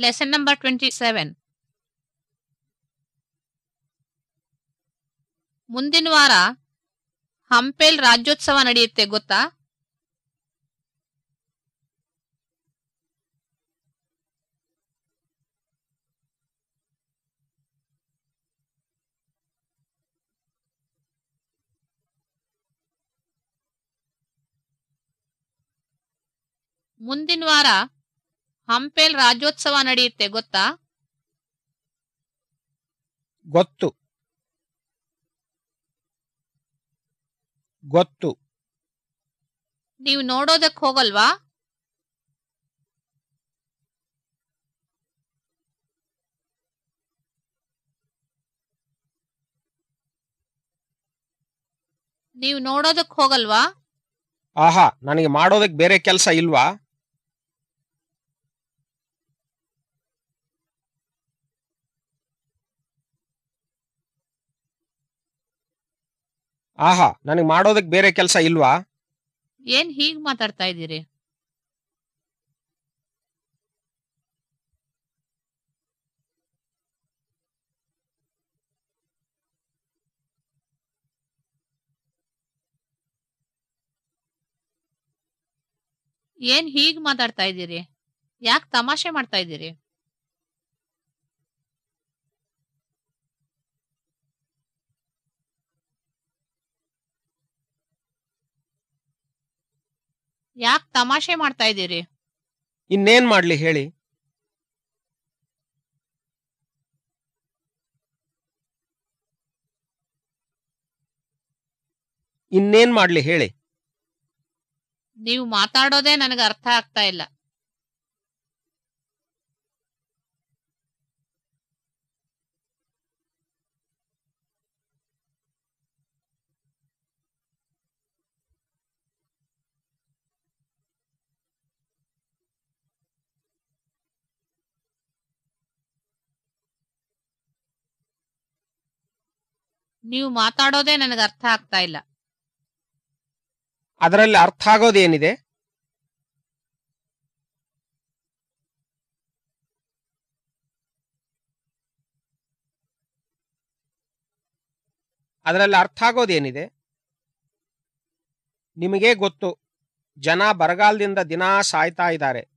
Lesson number twenty seven ಮುಂದಿನ ವಾರ ಹಂಪೇಲ್ ರಾಜ್ಯೋತ್ಸವ ನಡೆಯುತ್ತೆ ಗೊತ್ತಾ? ಮುಂದಿನ ವಾರ ಹಂಪೇಲ್ ರಾಜ್ಯೋತ್ಸವ ನಡೆಯುತ್ತೆ ಗೊತ್ತಾ? ಗೊತ್ತು. ಗೊತ್ತು. ನೀವು ನೋಡೋದಕ್ ಹೋಗಲ್ವಾ? ನೀವು ನೋಡೋದಕ್ ಹೋಗಲ್ವಾ? ಆಹಾ ನನಗೆ ಮಾಡೋದಕ್ಕೆ ಬೇರೆ ಕೆಲಸ ಇಲ್ವಾ? ಆಹಾ, ನನಗೆ ಮಾಡೋದಕ್ಕೆ ಬೇರೆ ಕೆಲಸ ಇಲ್ವಾ? ಏನ್ ಹೀಗ್ ಮಾತಾಡ್ತಾ ಇದ್ದೀರಿ? ಏನ್ ಹೀಗ್ ಮಾತಾಡ್ತಾ ಇದ್ದೀರಿ? ಯಾಕೆ ತಮಾಷೆ ಮಾಡ್ತಾ ಇದ್ದೀರಿ? ಯಾಕೆ ತಮಾಷೆ ಮಾಡ್ತಾ ಇದ್ದೀರಿ? ಇನ್ನೇನ್ ಮಾಡ್ಲಿ ಹೇಳಿ. ಇನ್ನೇನ್ ಮಾಡ್ಲಿ ಹೇಳಿ. ನೀವು ಮಾತಾಡೋದೇ ನನಗೆ ಅರ್ಥ ಆಗ್ತಾ ಇಲ್ಲ. ನೀವು ಮಾತಾಡೋದೇ ನನಗೆ ಅರ್ಥ ಆಗ್ತಾ ಇಲ್ಲ. ಅದರಲ್ಲಿ ಅರ್ಥ ಆಗೋದೇನಿದೆ? ಅದರಲ್ಲಿ ಅರ್ಥ ಆಗೋದೇನಿದೆ? ನಿಮಗೇ ಗೊತ್ತು, ಜನ ಬರಗಾಲದಿಂದ ದಿನಾ ಸಾಯ್ತಾ ಇದ್ದಾರೆ.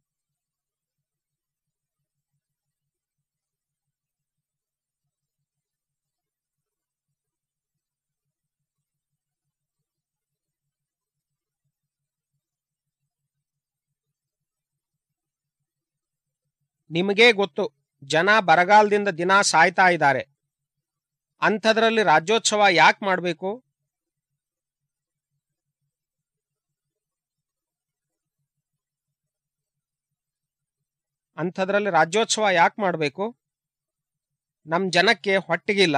ನಿಮಗೇ ಗೊತ್ತು, ಜನ ಬರಗಾಲದಿಂದ ದಿನ ಸಾಯ್ತಾ ಇದ್ದಾರೆ. ಅಂಥದ್ರಲ್ಲಿ ರಾಜ್ಯೋತ್ಸವ ಯಾಕೆ ಮಾಡಬೇಕು? ಅಂಥದ್ರಲ್ಲಿ ರಾಜ್ಯೋತ್ಸವ ಯಾಕೆ ಮಾಡಬೇಕು? ನಮ್ಮ ಜನಕ್ಕೆ ಹೊಟ್ಟಿಗಿಲ್ಲ.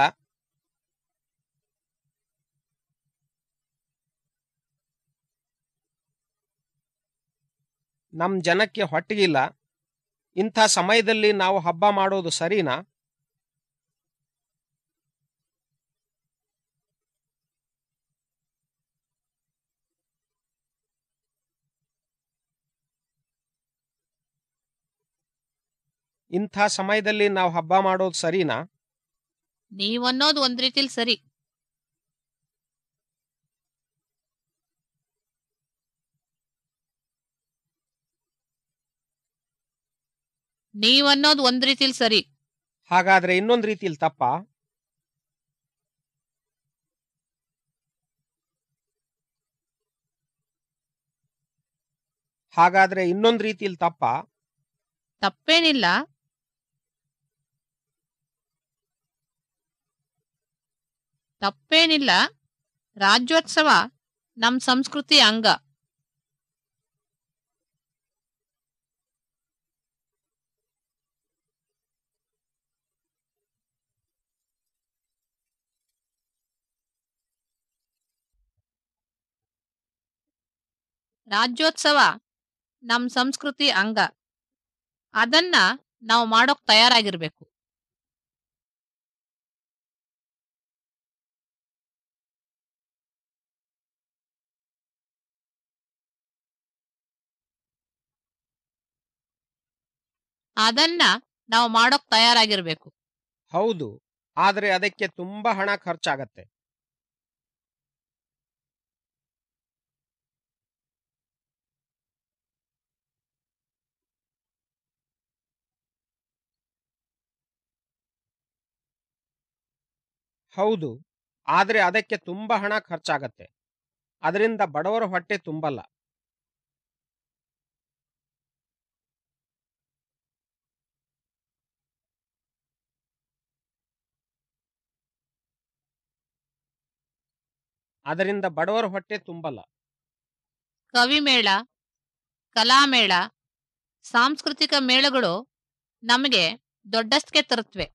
ನಮ್ಮ ಜನಕ್ಕೆ ಹೊಟ್ಟಿಗಿಲ್ಲ. ಇಂಥ ಸಮಯದಲ್ಲಿ ನಾವು ಹಬ್ಬ ಮಾಡೋದು ಸರಿನಾ? ಇಂಥ ಸಮಯದಲ್ಲಿ ನಾವು ಹಬ್ಬ ಮಾಡೋದು ಸರಿನಾ? ನೀವನ್ನೋದು ಒಂದ್ ರೀತಿಲಿ ಸರಿ. ನೀವನ್ನೋದು ಒಂದ್ ರೀತಿಲ್ ಸರಿ. ಹಾಗಾದ್ರೆ ಇನ್ನೊಂದ್ ರೀತಿಯಲ್ಲಿ ತಪ್ಪ. ಹಾಗಾದ್ರೆ ಇನ್ನೊಂದ್ ರೀತಿಯಲ್ಲಿ ತಪ್ಪ. ತಪ್ಪೇನಿಲ್ಲ. ತಪ್ಪೇನಿಲ್ಲ. ರಾಜ್ಯೋತ್ಸವ ನಮ್ ಸಂಸ್ಕೃತಿ ಅಂಗ. ರಾಜ್ಯೋತ್ಸವ ನಮ್ಮ ಸಂಸ್ಕೃತಿ ಅಂಗ. ಅದನ್ನ ನಾವು ಮಾಡೋಕ್ ತಯಾರಾಗಿರ್ಬೇಕು. ಅದನ್ನ ನಾವು ಮಾಡೋಕ್ ತಯಾರಾಗಿರ್ಬೇಕು. ಹೌದು. ಆದ್ರೆ ಅದಕ್ಕೆ ತುಂಬಾ ಹಣ ಖರ್ಚಾಗತ್ತೆ. ಹೌದು. ಆದರೆ ಅದಕ್ಕೆ ತುಂಬಾ ಹಣ ಖರ್ಚಾಗತ್ತೆ. ಅದರಿಂದ ಬಡವರ ಹೊಟ್ಟೆ ತುಂಬಲ್ಲ. ಅದರಿಂದ ಬಡವರ ಹೊಟ್ಟೆ ತುಂಬಲ್ಲ. ಕವಿಮೇಳ ಕಲಾಮೇಳ ಸಾಂಸ್ಕೃತಿಕ ಮೇಳಗಳು ನಮಗೆ ದೊಡ್ಡಸ್ತಿಗೆ ತರುತ್ತವೆ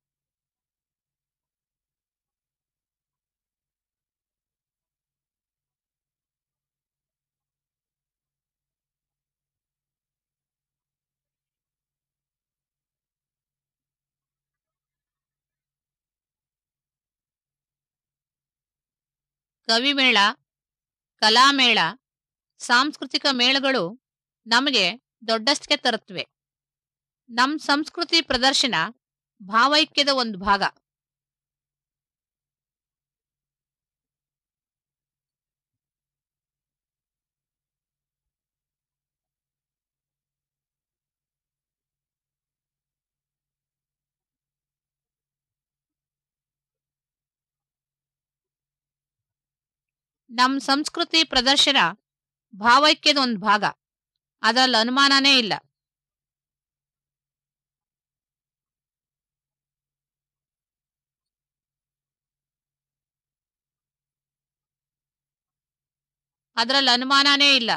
ಕವಿಮೇಳ ಕಲಾಮೇಳ ಸಾಂಸ್ಕೃತಿಕ ಮೇಳಗಳು ನಮಗೆ ದೊಡ್ಡಷ್ಟಕ್ಕೆ ತರುತ್ತವೆ ನಮ್ಮ ಸಂಸ್ಕೃತಿ ಪ್ರದರ್ಶನ ಭಾವೈಕ್ಯದ ಒಂದು ಭಾಗ. ನಮ್ ಸಂಸ್ಕೃತಿ ಪ್ರದರ್ಶನ ಭಾವೈಕ್ಯದ ಒಂದು ಭಾಗ. ಅದರಲ್ಲಿ ಅನುಮಾನನೇ ಇಲ್ಲ. ಅದರಲ್ಲಿ ಅನುಮಾನನೇ ಇಲ್ಲ.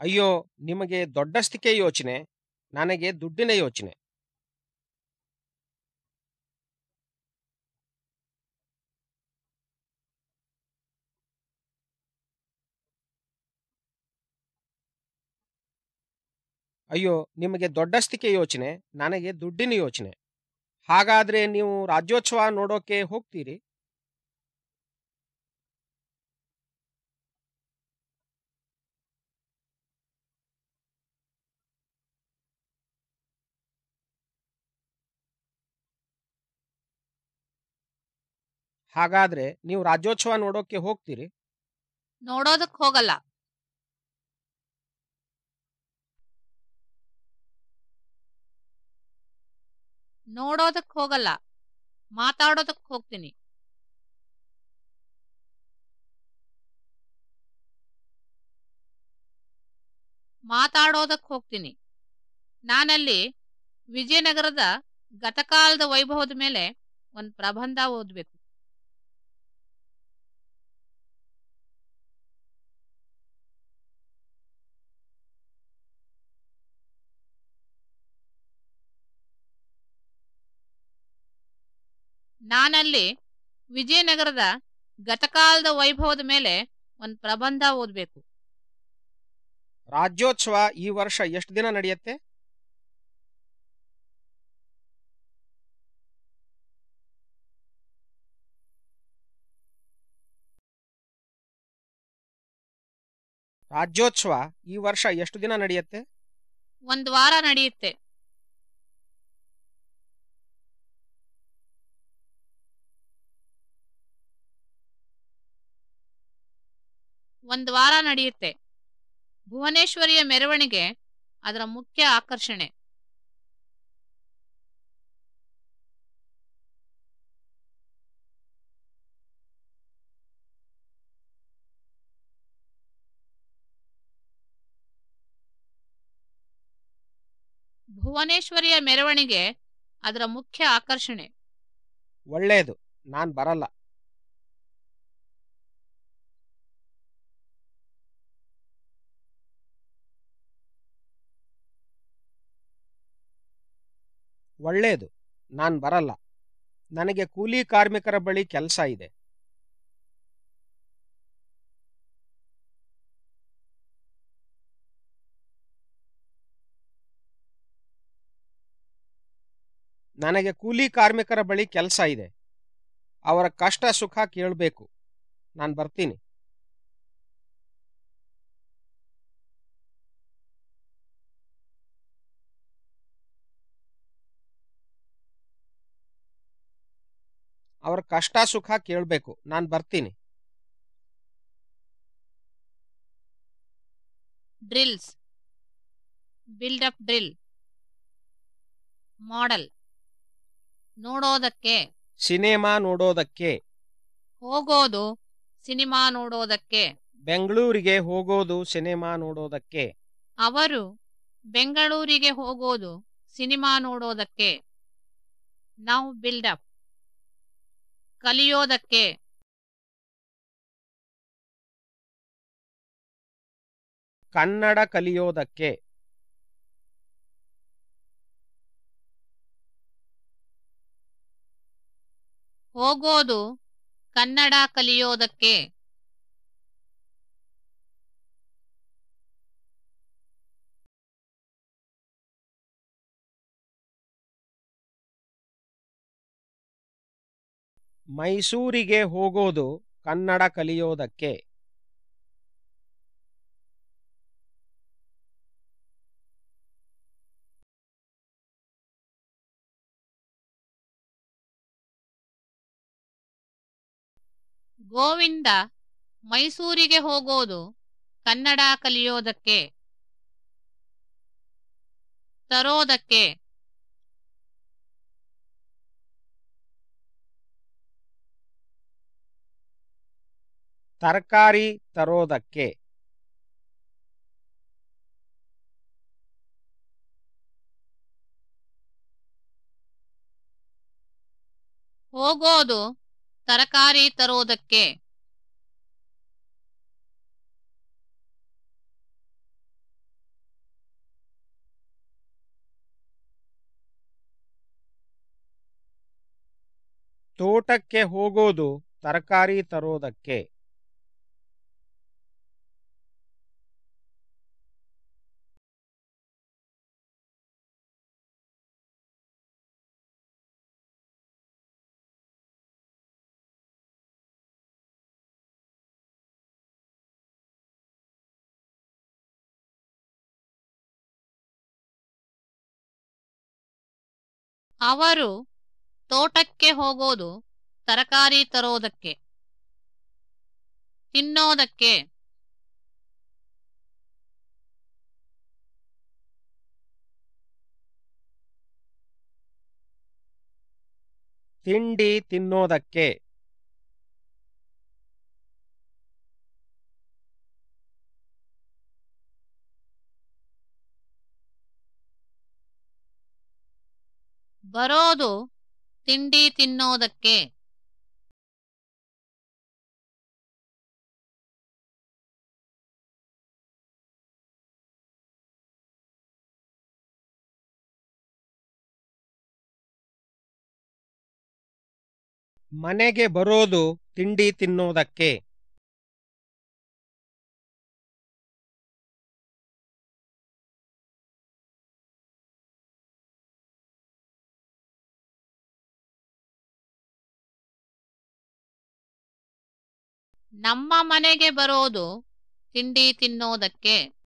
ಅಯ್ಯೋ, ನಿಮಗೆ ದೊಡ್ಡಸ್ತಿಕೆ ಯೋಚನೆ, ನನಗೆ ದುಡ್ಡಿನ ಯೋಚನೆ. ಅಯ್ಯೋ, ನಿಮಗೆ ದೊಡ್ಡಸ್ತಿಕೆ ಯೋಚನೆ, ನನಗೆ ದುಡ್ಡಿನ ಯೋಚನೆ. ಹಾಗಾದ್ರೆ ನೀವು ರಾಜ್ಯೋತ್ಸವ ನೋಡೋಕೆ ಹೋಗ್ತೀರಿ? ಹಾಗಾದ್ರೆ ನೀವು ರಾಜ್ಯೋತ್ಸವ ನೋಡೋಕೆ ಹೋಗ್ತೀರಿ? ನೋಡೋದಕ್ಕೆ ಹೋಗಲ್ಲ. ನೋಡೋದಕ್ ಹೋಗಲ್ಲ ಮಾತಾಡೋದಕ್ ಹೋಗ್ತೀನಿ. ಮಾತಾಡೋದಕ್ ಹೋಗ್ತೀನಿ. ನಾನಲ್ಲಿ ವಿಜಯನಗರದ ಗತಕಾಲದ ವೈಭವದ ಮೇಲೆ ಒಂದು ಪ್ರಬಂಧ ಓದ್ಬೇಕು. ನಾನಲ್ಲಿ ವಿಜಯನಗರದ ಗತಕಾಲದ ವೈಭವದ ಮೇಲೆ ಒಂದು ಪ್ರಬಂಧ ಓದಬೇಕು. ರಾಜ್ಯೋತ್ಸವ ಈ ವರ್ಷ ಎಷ್ಟು ದಿನ ನಡೆಯುತ್ತೆ? ರಾಜ್ಯೋತ್ಸವ ಈ ವರ್ಷ ಎಷ್ಟು ದಿನ ನಡೆಯುತ್ತೆ? ಒಂದು ವಾರ ನಡೆಯುತ್ತೆ. ಒಂದು ವಾರ ನಡೆಯುತ್ತೆ. ಭುವನೇಶ್ವರಿಯ ಮೆರವಣಿಗೆ ಅದರ ಮುಖ್ಯ ಆಕರ್ಷಣೆ. ಭುವನೇಶ್ವರಿಯ ಮೆರವಣಿಗೆ ಅದರ ಮುಖ್ಯ ಆಕರ್ಷಣೆ. ಒಳ್ಳೇದು. ನಾನ್ ಬರಲ್ಲ. ಒಳ್ಳೇದು. ನಾನು ಬರಲ್ಲ. ನನಗೆ ಕೂಲಿ ಕಾರ್ಮಿಕರ ಬಳಿ ಕೆಲಸ ಇದೆ. ನನಗೆ ಕೂಲಿ ಕಾರ್ಮಿಕರ ಬಳಿ ಕೆಲಸ ಇದೆ. ಅವರ ಕಷ್ಟ ಸುಖ ಕೇಳಬೇಕು. ನಾನು ಬರ್ತೀನಿ. ಕಷ್ಟ ಸುಖ ಕೇಳಬೇಕು. ನಾನು ಬರ್ತೀನಿ. Drills. Build up drill. Model. ನೋಡೋದಕ್ಕೆ. ಸಿನಿಮಾ ನೋಡೋದಕ್ಕೆ. ಹೋಗೋದು ಸಿನಿಮಾ ನೋಡೋದಕ್ಕೆ. ಬೆಂಗಳೂರಿಗೆ ಹೋಗೋದು ಸಿನಿಮಾ ನೋಡೋದಕ್ಕೆ. ಅವರು ಬೆಂಗಳೂರಿಗೆ ಹೋಗೋದು ಸಿನಿಮಾ ನೋಡೋದಕ್ಕೆ. ನಾವು ಬಿಲ್ಡಪ್. ಕಲಿಯೋದಕ್ಕೆ. ಕನ್ನಡ ಕಲಿಯೋದಕ್ಕೆ. ಹೋಗೋದು ಕನ್ನಡ ಕಲಿಯೋದಕ್ಕೆ. ಮೈಸೂರಿಗೆ ಹೋಗೋದು ಕನ್ನಡ ಕಲಿಯೋದಕ್ಕೆ. ಗೋವಿಂದ ಮೈಸೂರಿಗೆ ಹೋಗೋದು ಕನ್ನಡ ಕಲಿಯೋದಕ್ಕೆ ತರೋದಕ್ಕೆ. ತರಕಾರಿ ತರೋದಕ್ಕೆ. ಹೋಗೋದು ತರಕಾರಿ ತರೋದಕ್ಕೆ. ತೋಟಕ್ಕೆ ಹೋಗೋದು ತರಕಾರಿ ತರೋದಕ್ಕೆ. ಅವರು ತೋಟಕ್ಕೆ ಹೋಗೋದು ತರಕಾರಿ ತರೋದಕ್ಕೆ ತಿನ್ನೋದಕ್ಕೆ. ತಿಂಡಿ ತಿನ್ನೋದಕ್ಕೆ. ಬರೋದು ತಿಂಡಿ ತಿನ್ನೋದಕ್ಕೆ. ಮನೆಗೆ ಬರೋದು ತಿಂಡಿ ತಿನ್ನೋದಕ್ಕೆ. ನಮ್ಮ ಮನೆಗೆ ಬರೋದು ತಿಂಡಿ ತಿನ್ನೋದಕ್ಕೆ.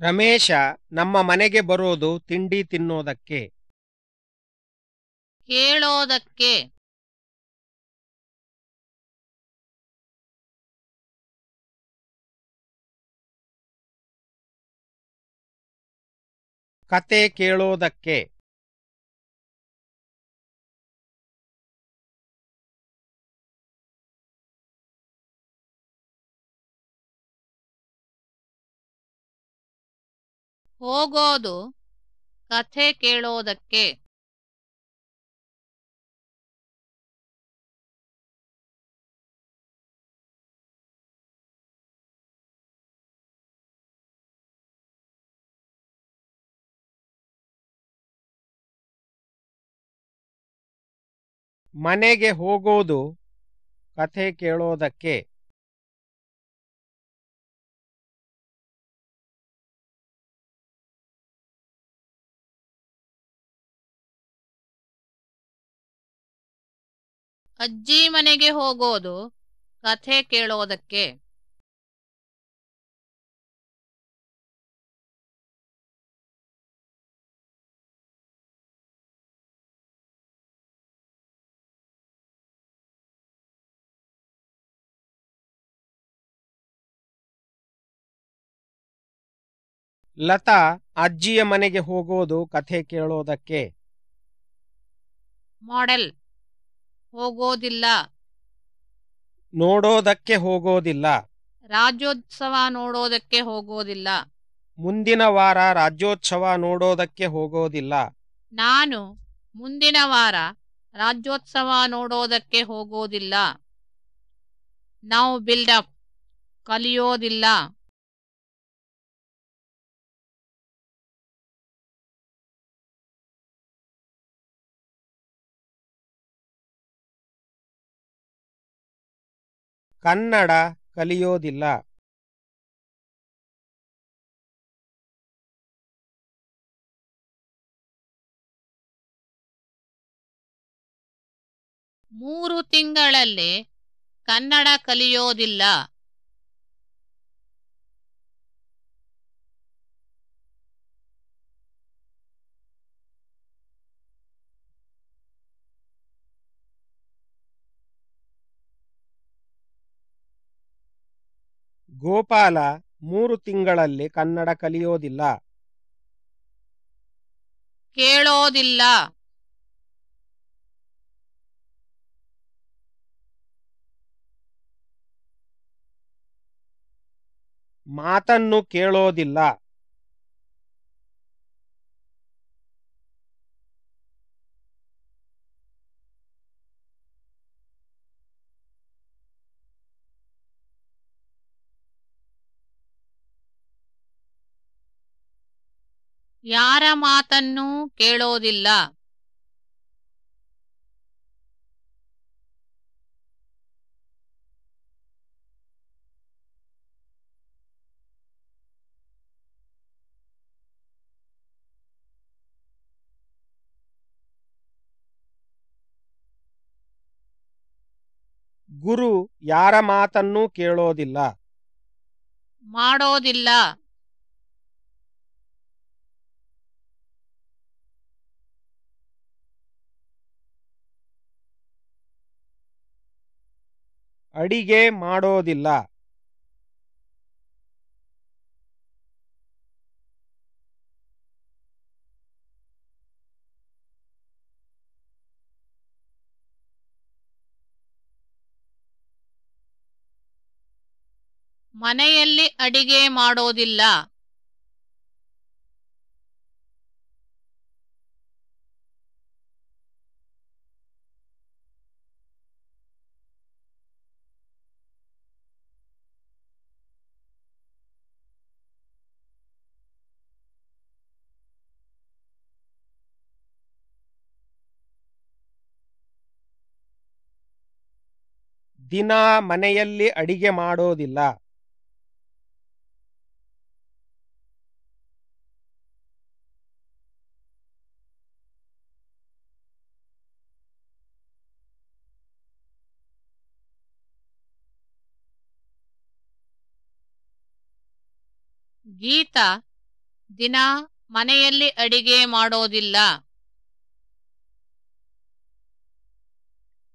ರಮೇಶ ನಮ್ಮ ಮನೆಗೆ ಬರೋದು ತಿಂಡಿ ತಿನ್ನೋದಕ್ಕೆ. ಕೇಳೋದಕ್ಕೆ. ಕತೆ ಕೇಳೋದಕ್ಕೆ. ಹೋಗೋದು ಕಥೆ ಕೇಳೋದಕ್ಕೆ. ಮನೆಗೆ ಹೋಗೋದು ಕಥೆ ಕೇಳೋದಕ್ಕೆ. ಅಜ್ಜಿ ಮನೆಗೆ ಹೋಗೋದು ಕಥೆ ಕೇಳೋದಕ್ಕೆ. ಲತಾ ಅಜ್ಜಿಯ ಮನೆಗೆ ಹೋಗೋದು ಕಥೆ ಕೇಳೋದಕ್ಕೆ. ಮಾಡೆಲ್. ಹೋಗೋದಿಲ್ಲ. ನೋಡೋದಕ್ಕೆ ಹೋಗೋದಿಲ್ಲ. ರಾಜ್ಯೋತ್ಸವ ನೋಡೋದಕ್ಕೆ ಹೋಗೋದಿಲ್ಲ. ಮುಂದಿನ ವಾರ ರಾಜ್ಯೋತ್ಸವ ನೋಡೋದಕ್ಕೆ ಹೋಗೋದಿಲ್ಲ. ನಾನು ಮುಂದಿನ ವಾರ ರಾಜ್ಯೋತ್ಸವ ನೋಡೋದಕ್ಕೆ ಹೋಗೋದಿಲ್ಲ. ನಾವು ಬಿಲ್ಡಪ್ ಕಲಿಯೋದಿಲ್ಲ. ಕನ್ನಡ ಕಲಿಯೋದಿಲ್ಲ. ಮೂರು ತಿಂಗಳಲ್ಲಿ ಕನ್ನಡ ಕಲಿಯೋದಿಲ್ಲ. ಗೋಪಾಲ ಮೂರು ತಿಂಗಳಲ್ಲಿ ಕನ್ನಡ ಕಲಿಯೋದಿಲ್ಲ. ಕೇಳೋದಿಲ್ಲ. ಮಾತನ್ನು ಕೇಳೋದಿಲ್ಲ. ಯಾರ ಮಾತನ್ನೂ ಕೇಳೋದಿಲ್ಲ. ಗುರು ಯಾರ ಮಾತನ್ನೂ ಕೇಳೋದಿಲ್ಲ. ಮಾಡೋದಿಲ್ಲ. ಅಡಿಗೆ ಮಾಡೋದಿಲ್ಲ. ಮನೆಯಲ್ಲಿ ಅಡಿಗೆ ಮಾಡೋದಿಲ್ಲ. ದಿನಾ ಮನೆಯಲ್ಲಿ ಅಡಿಗೆ ಮಾಡೋದಿಲ್ಲ. ಗೀತಾ ದಿನ ಮನೆಯಲ್ಲಿ ಅಡಿಗೆ ಮಾಡೋದಿಲ್ಲ.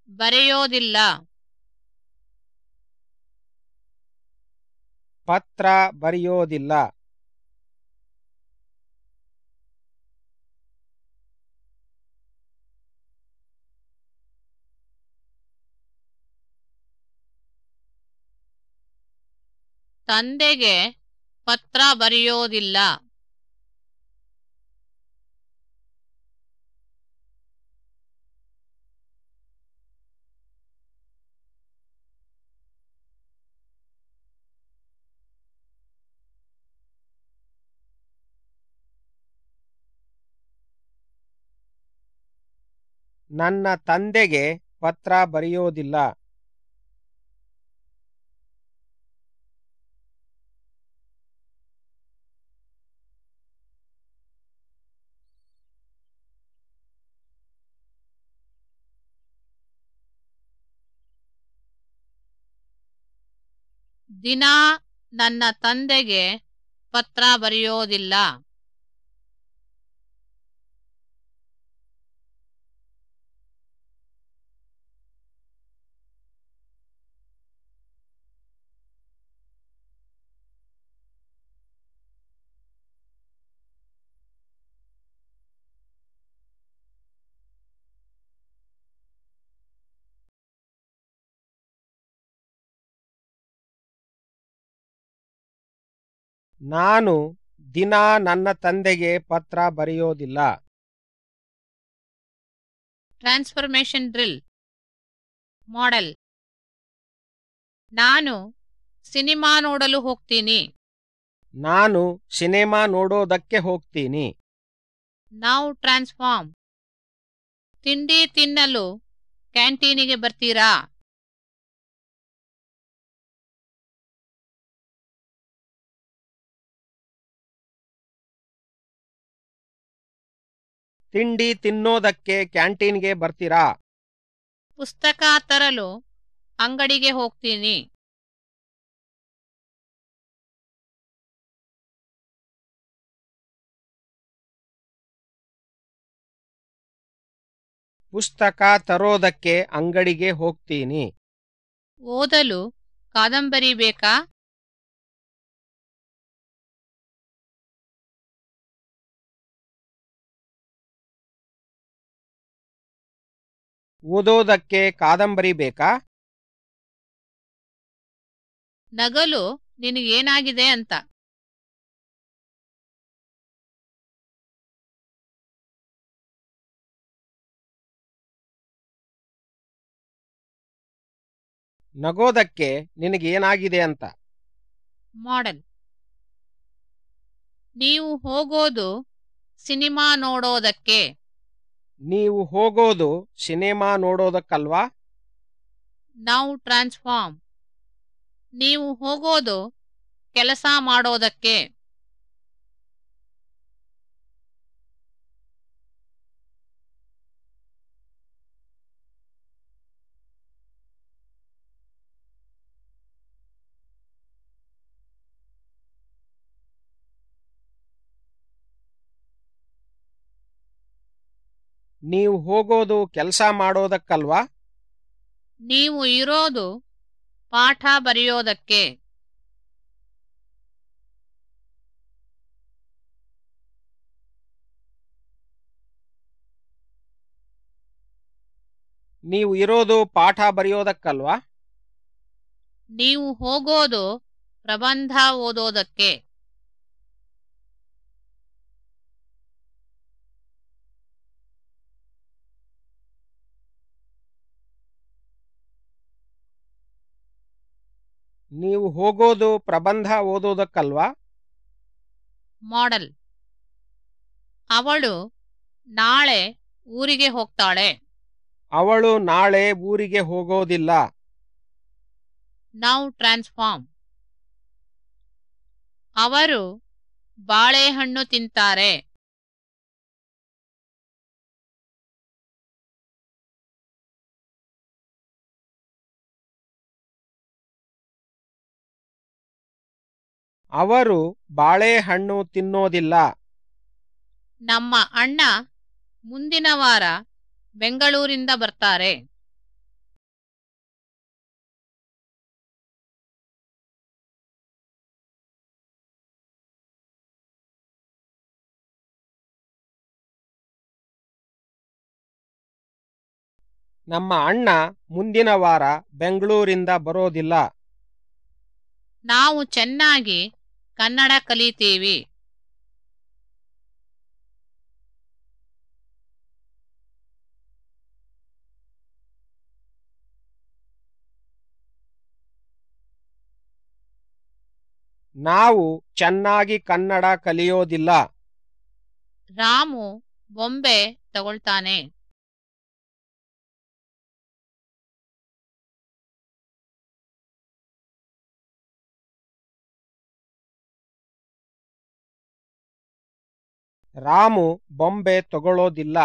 ಬರೆಯೋದಿಲ್ಲ. ಪತ್ರ ಬರೆಯೋದಿಲ್ಲ. ತಂದೆಗೆ ಪತ್ರ ಬರೆಯೋದಿಲ್ಲ. ನನ್ನ ತಂದೆಗೆ ಪತ್ರ ಬರೆಯೋದಿಲ್ಲ. ದಿನ ನನ್ನ ತಂದೆಗೆ ಪತ್ರ ಬರೆಯೋದಿಲ್ಲ. ನಾನು ದಿನ ನನ್ನ ತಂದೆಗೆ ಪತ್ರ ಬರೆಯೋದಿಲ್ಲ. Transformation drill model. ನಾನು ಸಿನಿಮಾ ನೋಡಲು ಹೋಗ್ತೀನಿ. ನಾನು ಸಿನಿಮಾ ನೋಡೋದಕ್ಕೆ ಹೋಗ್ತೀನಿ. ನಾವು ಟ್ರಾನ್ಸ್ಫಾರ್ಮ್. ತಿಂಡಿ ತಿನ್ನಲು ಕ್ಯಾಂಟೀನಿಗೆ ಬರ್ತೀರಾ? ತಿಂಡಿ ತಿನ್ನೋದಕ್ಕೆ ಕ್ಯಾಂಟೀನ್ಗೆ ಬರ್ತೀರಾ? ಪುಸ್ತಕ ತರಲು ಅಂಗಡಿಗೆ ಹೋಗ್ತೀನಿ. ಪುಸ್ತಕ ತರೋದಕ್ಕೆ ಅಂಗಡಿಗೆ ಹೋಗ್ತೀನಿ. ಓದಲು ಕಾದಂಬರಿ ಬೇಕಾ? ಓದೋದಕ್ಕೆ ಕಾದಂಬರಿ ಬೇಕಾ? ನಗಲು ನಿನಗೇನಾಗಿದೆ ಅಂತ. ನಗೋದಕ್ಕೆ ನಿನಗೇನಾಗಿದೆ ಅಂತ. ಮಾಡೆಲ್. ನೀವು ಹೋಗೋದು ಸಿನಿಮಾ ನೋಡೋದಕ್ಕೆ. ನೀವು ಹೋಗೋದು ಸಿನಿಮಾ ನೋಡೋದಕ್ಕಲ್ವಾ? ನಾವು ಟ್ರಾನ್ಸ್ಫಾರ್ಮ್. ನೀವು ಹೋಗೋದು ಕೆಲಸ ಮಾಡೋದಕ್ಕೆ. ನೀವು ಹೋಗೋದು ಕೆಲಸ ಮಾಡೋದಕ್ಕಲ್ವಾ? ನೀವು ಇರೋದು ಪಾಠ ಬರೆಯೋದಕ್ಕೆ. ನೀವು ಇರೋದು ಪಾಠ ಬರೆಯೋದಕ್ಕಲ್ವಾ? ನೀವು ಹೋಗೋದು ಪ್ರಬಂಧ ಓದೋದಕ್ಕೆ. ನೀವು ಹೋಗೋದು ಪ್ರಬಂಧ ಓದೋದಕ್ಕಲ್ವಾ? ಮಾಡೆಲ್. ಅವಳು ನಾಳೆ ಊರಿಗೆ ಹೋಗ್ತಾಳೆ. ಅವಳು ನಾಳೆ ಊರಿಗೆ ಹೋಗೋದಿಲ್ಲ. ನಾವು ಟ್ರಾನ್ಸ್ಫಾರ್ಮ್. ಅವರು ಬಾಳೆಹಣ್ಣು ತಿಂತಾರೆ. ಅವರು ಬಾಳೆಹಣ್ಣು ತಿನ್ನೋದಿಲ್ಲ. ನಮ್ಮ ಅಣ್ಣ ಮುಂದಿನ ವಾರ ಬೆಂಗಳೂರಿಂದ ಬರ್ತಾರೆ. ನಮ್ಮ ಅಣ್ಣ ಮುಂದಿನ ವಾರ ಬೆಂಗಳೂರಿಂದ ಬರೋದಿಲ್ಲ. ನಾವು ಚೆನ್ನಾಗಿ ಕನ್ನಡ ಕಲಿತೀವಿ. ನಾವು ಚೆನ್ನಾಗಿ ಕನ್ನಡ ಕಲಿಯೋದಿಲ್ಲ. ರಾಮು ಬೊಂಬೆ ತಗೊಳ್ತಾನೆ. ರಾಮು ಬೊಂಬೆ ತಗೊಳ್ಳೋದಿಲ್ಲ